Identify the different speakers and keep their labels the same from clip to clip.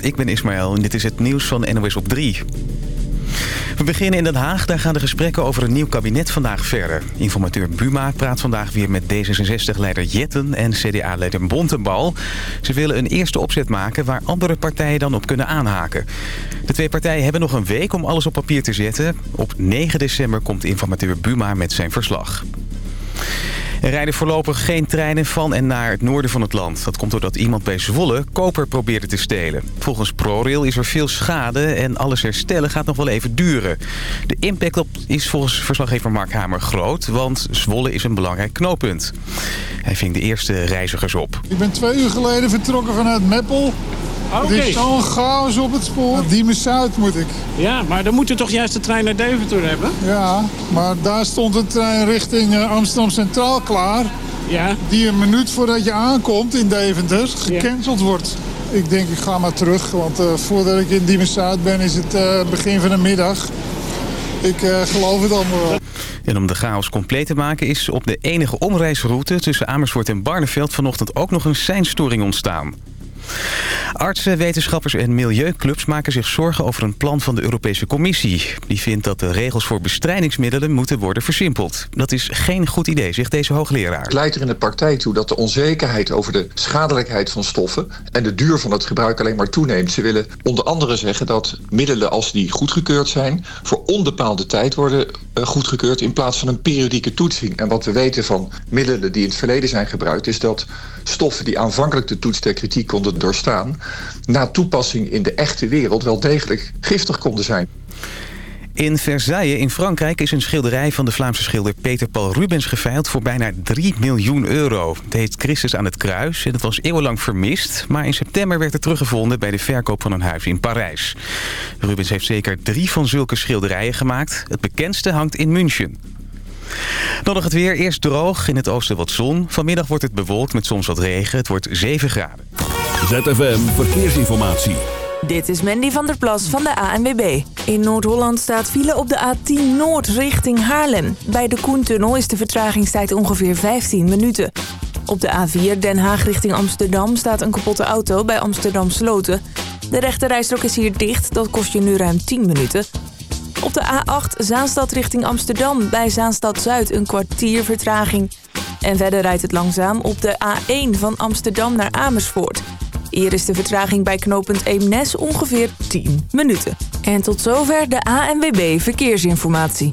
Speaker 1: Ik ben Ismaël en dit is het nieuws van NOS op 3. We beginnen in Den Haag. Daar gaan de gesprekken over een nieuw kabinet vandaag verder. Informateur Buma praat vandaag weer met D66-leider Jetten en CDA-leider Bontenbal. Ze willen een eerste opzet maken waar andere partijen dan op kunnen aanhaken. De twee partijen hebben nog een week om alles op papier te zetten. Op 9 december komt informateur Buma met zijn verslag. Er rijden voorlopig geen treinen van en naar het noorden van het land. Dat komt doordat iemand bij Zwolle koper probeerde te stelen. Volgens ProRail is er veel schade en alles herstellen gaat nog wel even duren. De impact op is volgens verslaggever Mark Hamer groot, want Zwolle is een belangrijk knooppunt. Hij ving de eerste reizigers op.
Speaker 2: Ik ben twee uur geleden vertrokken vanuit Meppel. Het is zo'n chaos op het spoor. Diemen Zuid moet ik.
Speaker 3: Ja, maar dan moet je toch juist de trein naar Deventer hebben?
Speaker 2: Ja, maar daar stond een trein richting eh, Amsterdam Centraal klaar.
Speaker 3: Ja.
Speaker 2: Die een minuut voordat je aankomt in Deventer gecanceld wordt. Ik denk ik ga maar terug, want uh, voordat ik in Diemen Zuid ben is het uh, begin van de middag. Ik uh, geloof het allemaal wel.
Speaker 1: En om de chaos compleet te maken is op de enige omreisroute tussen Amersfoort en Barneveld vanochtend ook nog een seinstoring ontstaan. Artsen, wetenschappers en milieuclubs maken zich zorgen over een plan van de Europese Commissie. Die vindt dat de regels voor bestrijdingsmiddelen moeten worden versimpeld. Dat is geen goed idee, zegt deze hoogleraar.
Speaker 4: Het leidt er in de praktijk toe dat de onzekerheid over de schadelijkheid van stoffen... en de duur van het gebruik alleen maar toeneemt. Ze willen onder andere zeggen dat middelen als die goedgekeurd zijn... voor onbepaalde tijd worden uh, goedgekeurd in plaats van een periodieke toetsing. En wat we weten van middelen die in het verleden zijn gebruikt... is dat stoffen die aanvankelijk de toets der kritiek konden doorstaan... na toepassing in de echte wereld wel degelijk giftig konden zijn.
Speaker 1: In Versailles in Frankrijk is een schilderij van de Vlaamse schilder Peter Paul Rubens geveild voor bijna 3 miljoen euro. Het heet Christus aan het kruis en het was eeuwenlang vermist, maar in september werd het teruggevonden bij de verkoop van een huis in Parijs. Rubens heeft zeker drie van zulke schilderijen gemaakt. Het bekendste hangt in München. Dan nog het weer. Eerst droog, in het oosten wat zon. Vanmiddag wordt het bewolkt met soms wat regen. Het wordt 7 graden.
Speaker 5: ZFM Verkeersinformatie.
Speaker 6: Dit is Mandy van der Plas van de ANWB. In Noord-Holland staat file op de A10 Noord richting Haarlem. Bij de Koentunnel is de vertragingstijd ongeveer 15 minuten. Op de A4 Den Haag richting Amsterdam staat een kapotte auto bij Amsterdam Sloten. De rechterrijstrook is hier dicht, dat kost je nu ruim 10 minuten. Op de A8 Zaanstad richting Amsterdam bij Zaanstad Zuid een kwartier vertraging. En verder rijdt het langzaam op de A1 van Amsterdam naar Amersfoort. Hier is de vertraging bij knooppunt Eemnes ongeveer 10 minuten. En tot zover de ANWB Verkeersinformatie.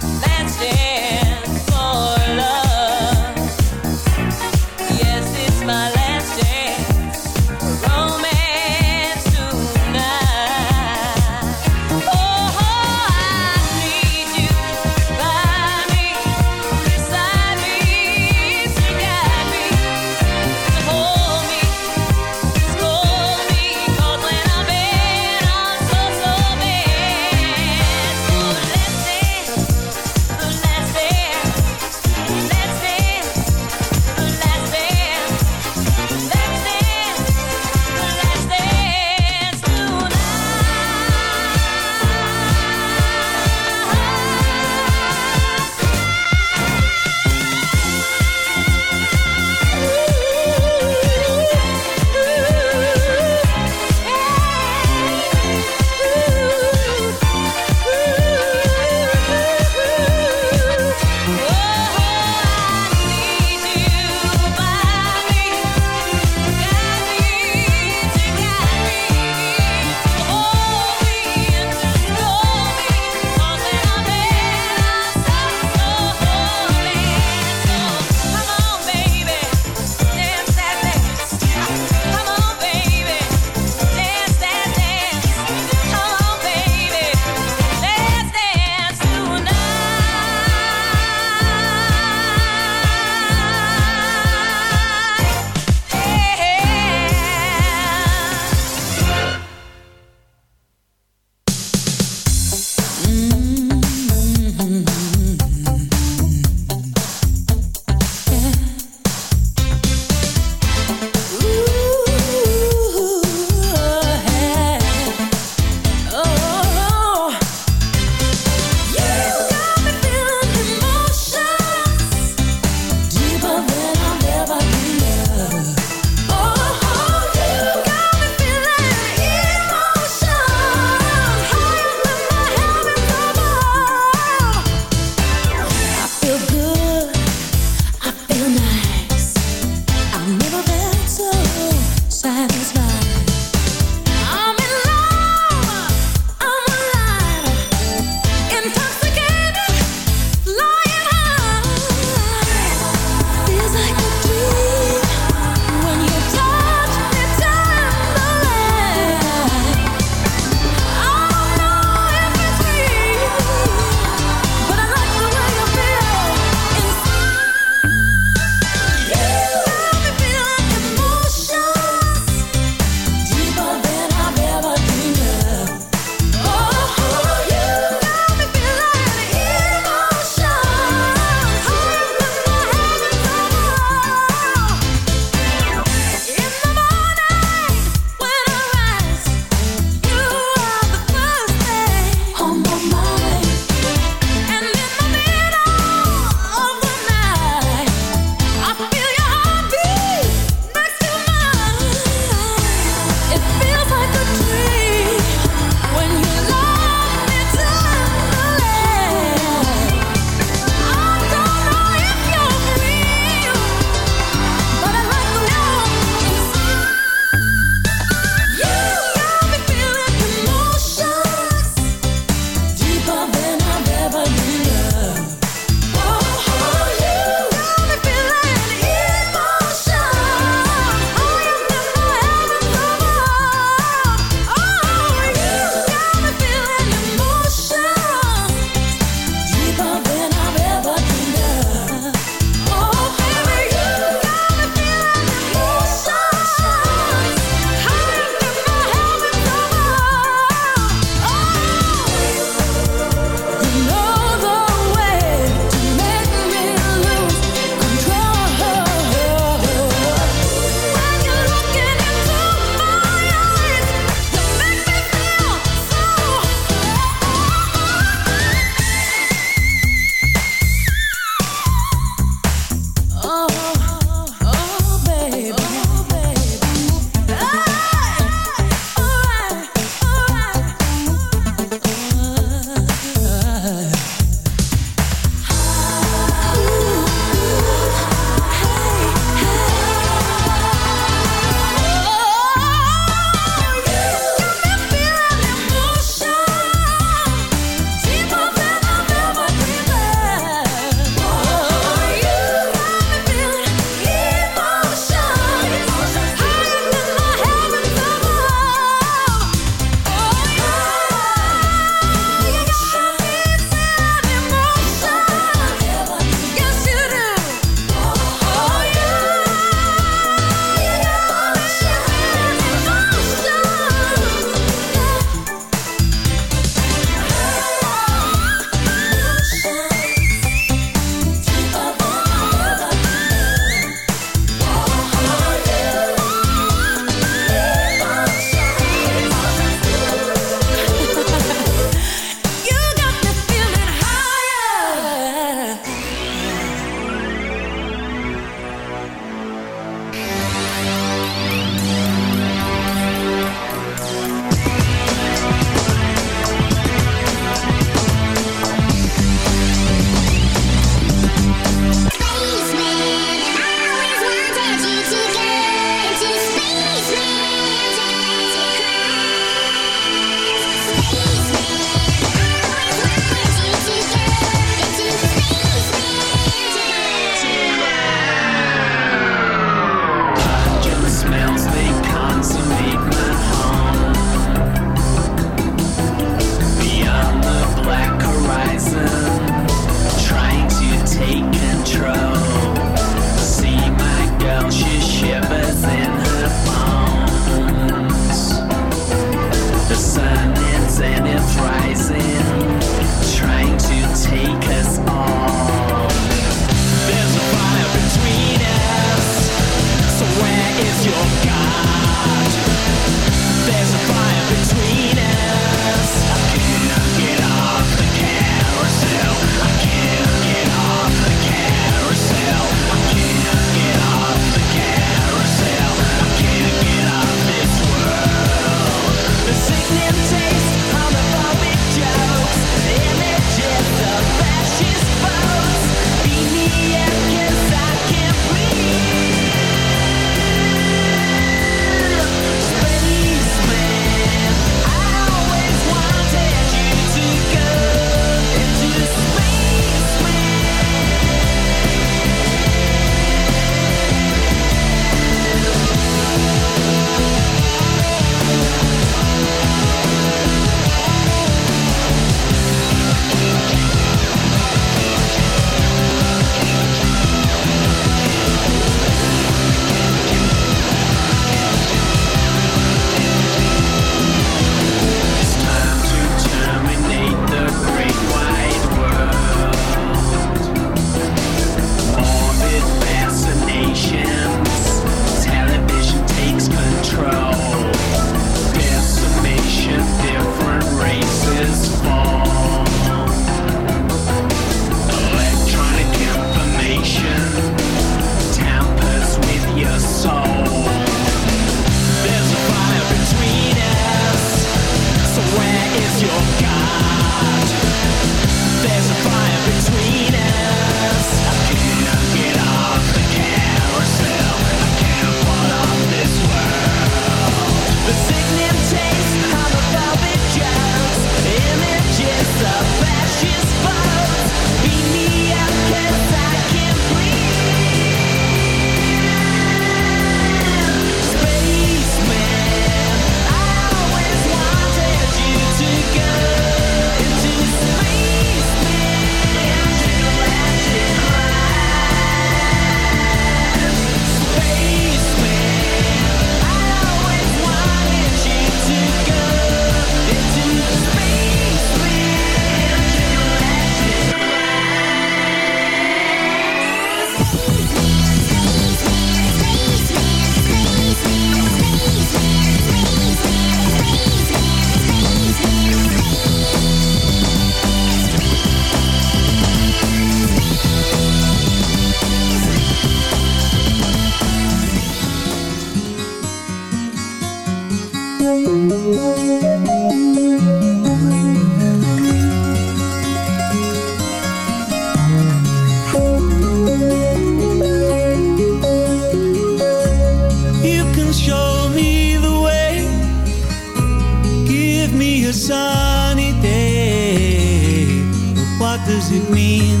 Speaker 7: sunny day. But what does it mean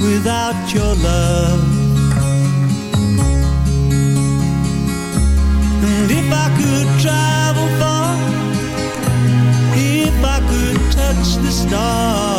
Speaker 7: without your love? And if I could travel far, if I could touch the stars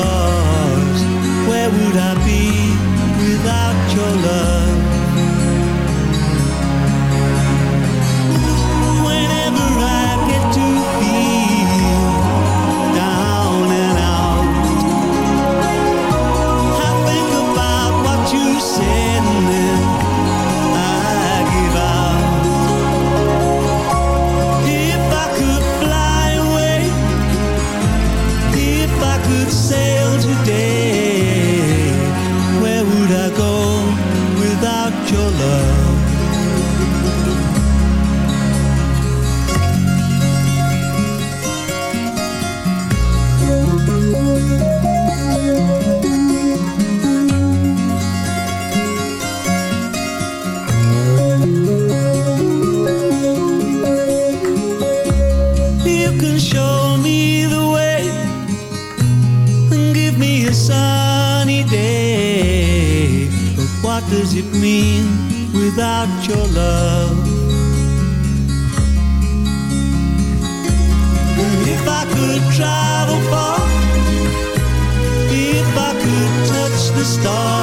Speaker 7: without your love. If I could travel far, if I could touch the stars.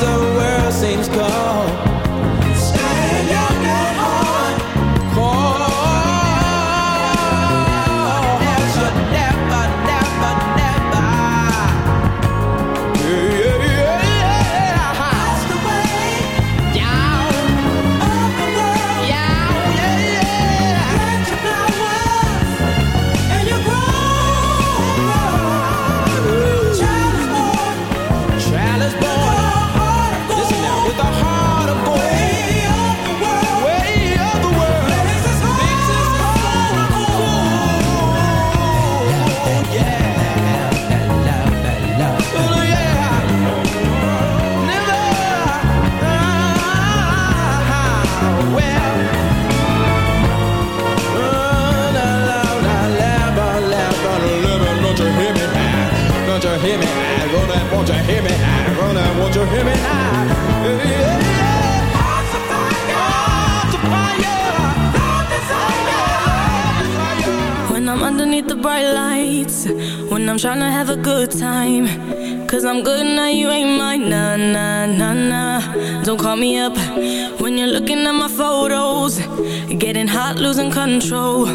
Speaker 8: the world seems cold. won't you hear me now? Running, won't you hear me now? Yeah. Hearts of fire, hearts of fire.
Speaker 9: When I'm underneath the bright lights When I'm trying to have a good time Cause I'm good now, you ain't mine Nah, nah, nah, nah Don't call me up When you're looking at my photos Getting hot, losing control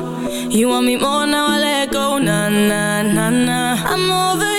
Speaker 9: You want me more, now I let go Nah, nah, nah, nah I'm over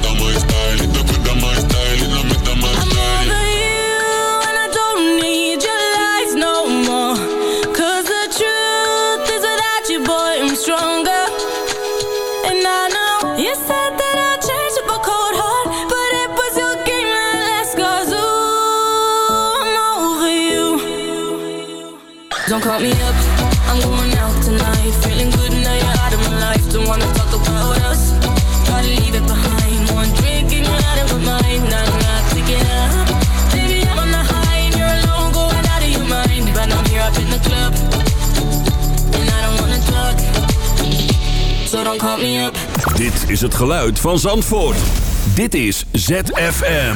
Speaker 5: is het geluid van Zandvoort. Dit is ZFM.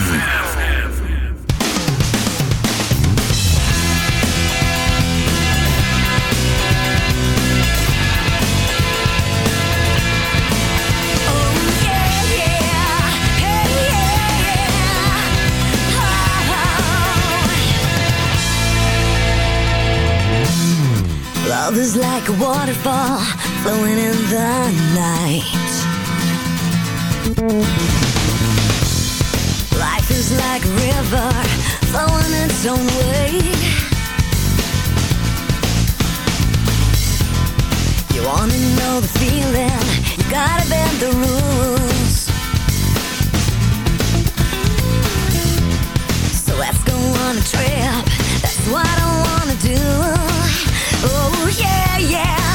Speaker 10: Love is like a waterfall flowing in the night. Life is like a river flowing its own way. You wanna know the feeling, you gotta bend the rules. So let's go on a trip, that's what I wanna do. Oh yeah, yeah.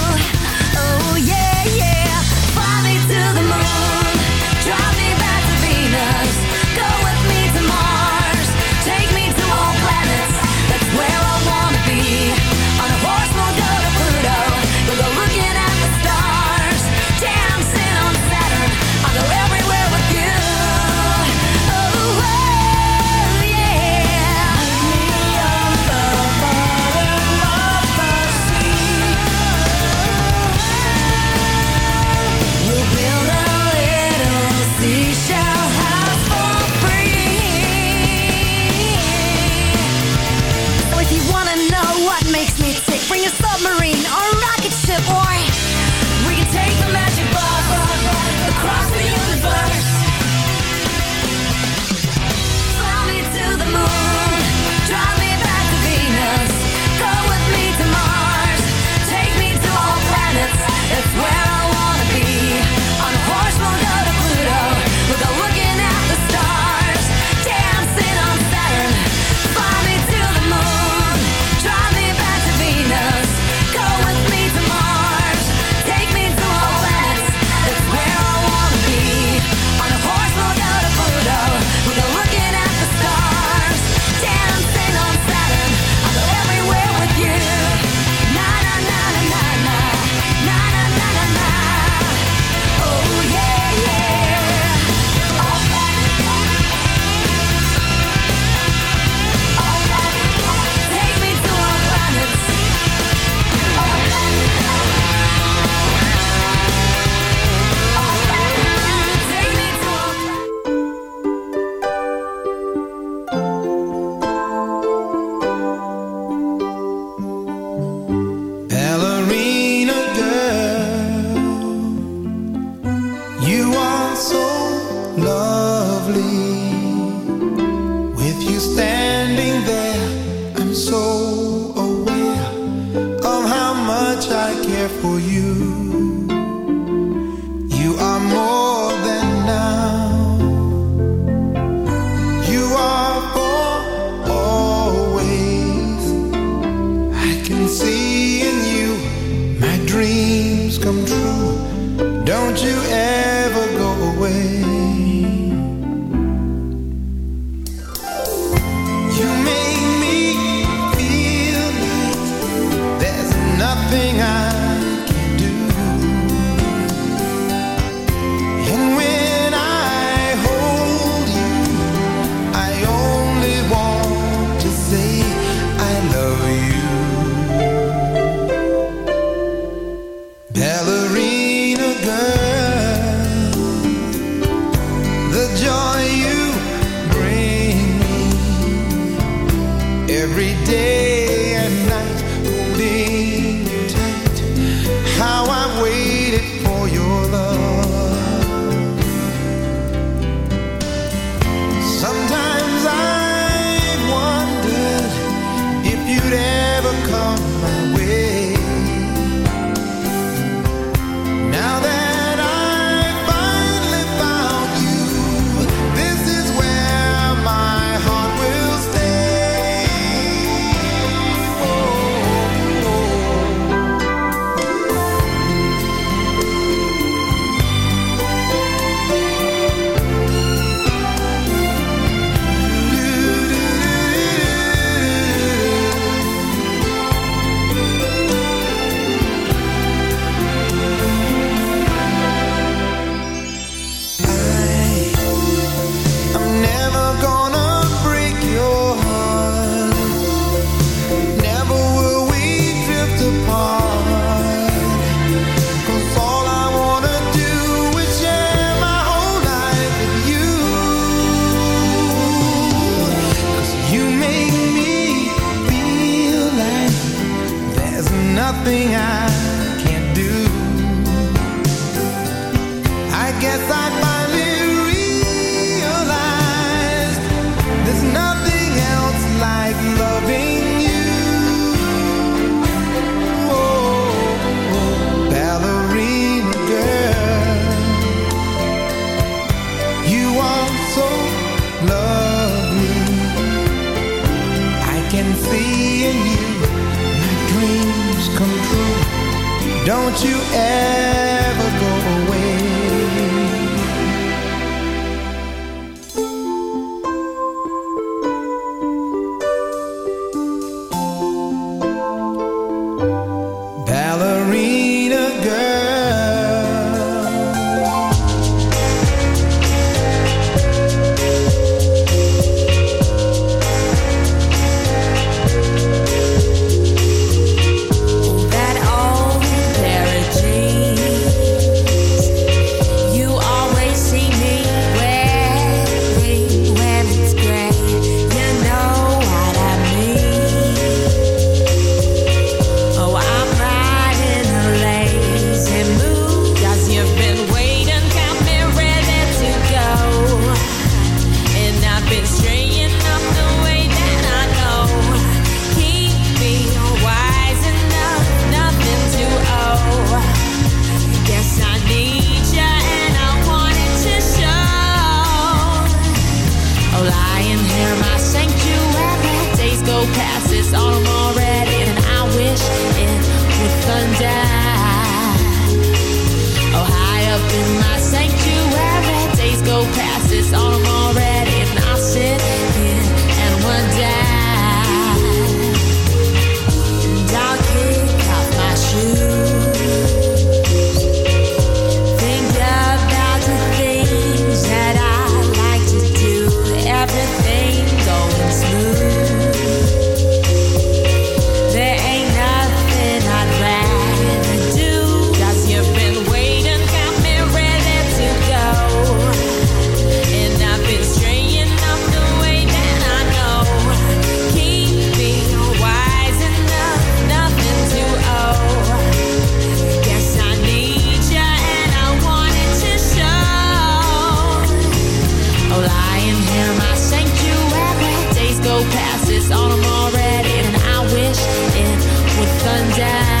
Speaker 11: down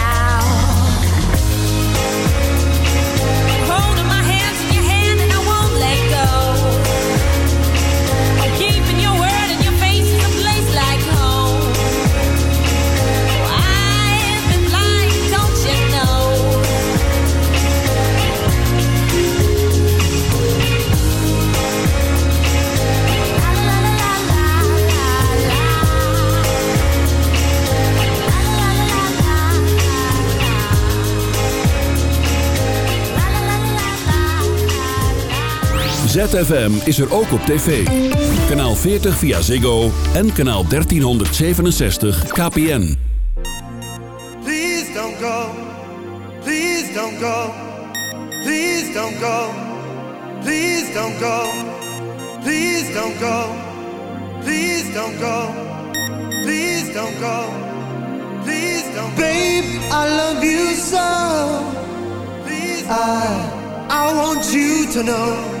Speaker 5: ZFM is er ook op tv. Kanaal 40 via Ziggo en kanaal 1367 KPN.
Speaker 12: Please don't go, please don't go, please don't go, please don't go, please don't go, please don't go, please don't go, please don't go. Babe, I love you so. I, I want you to know.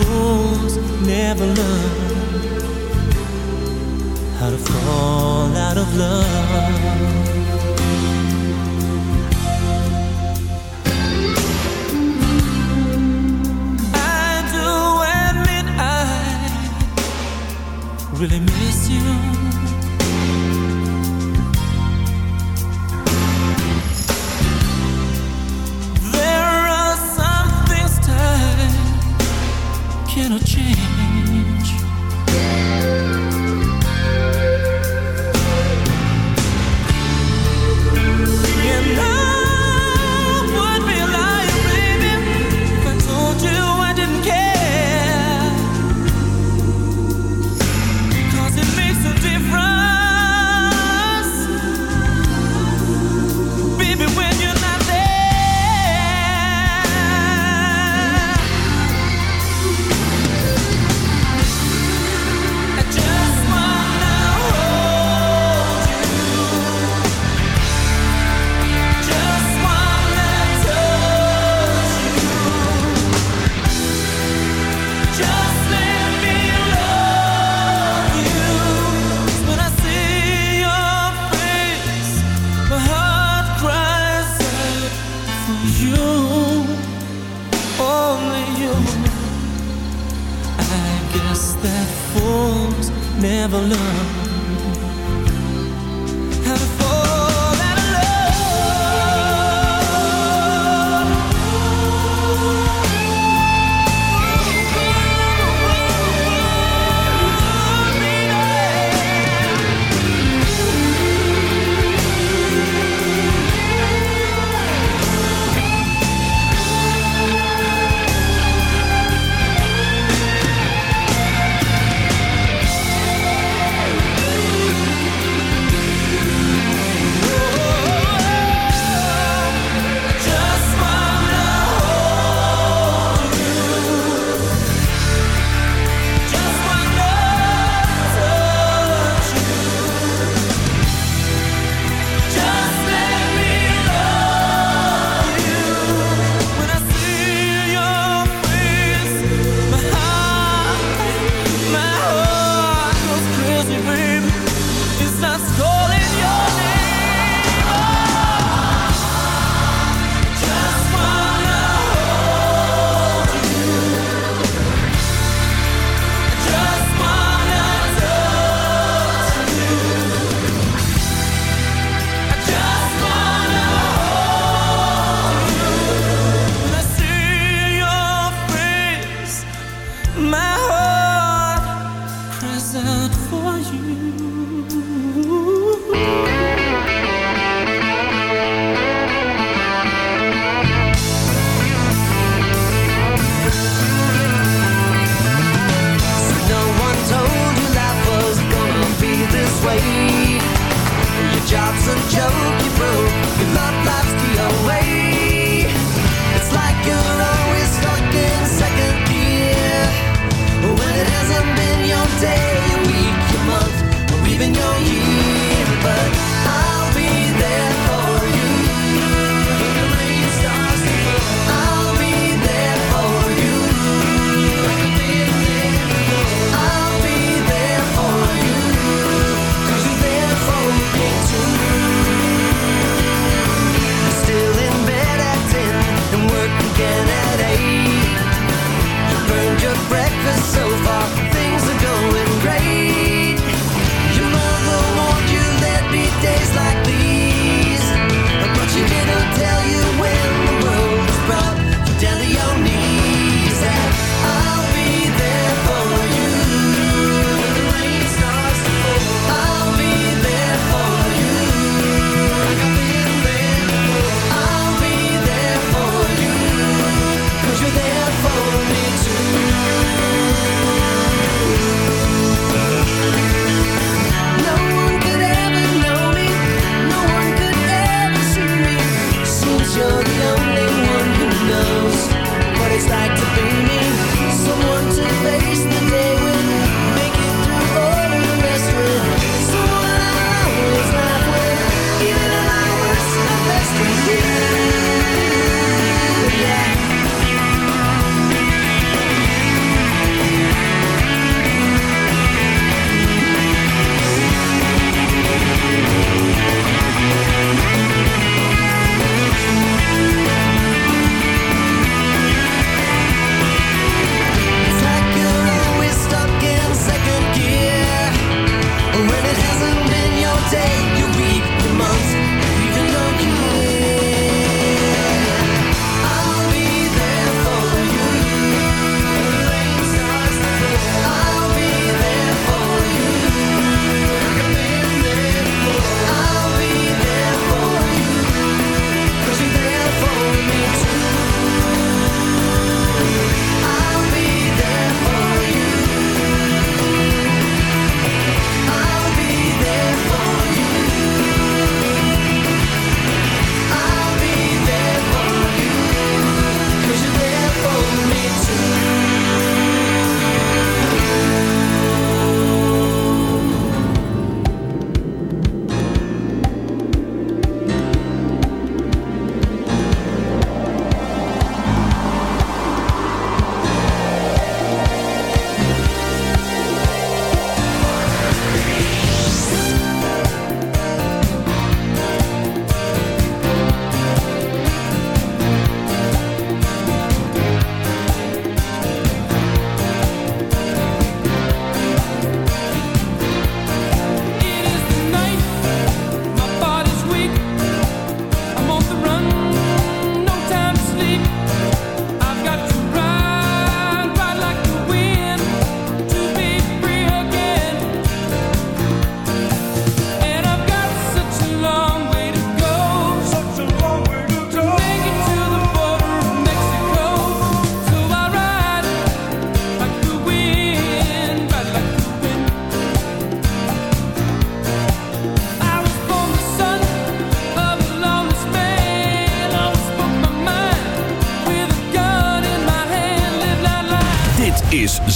Speaker 8: fools never learn how to fall out of love. I do admit I really miss you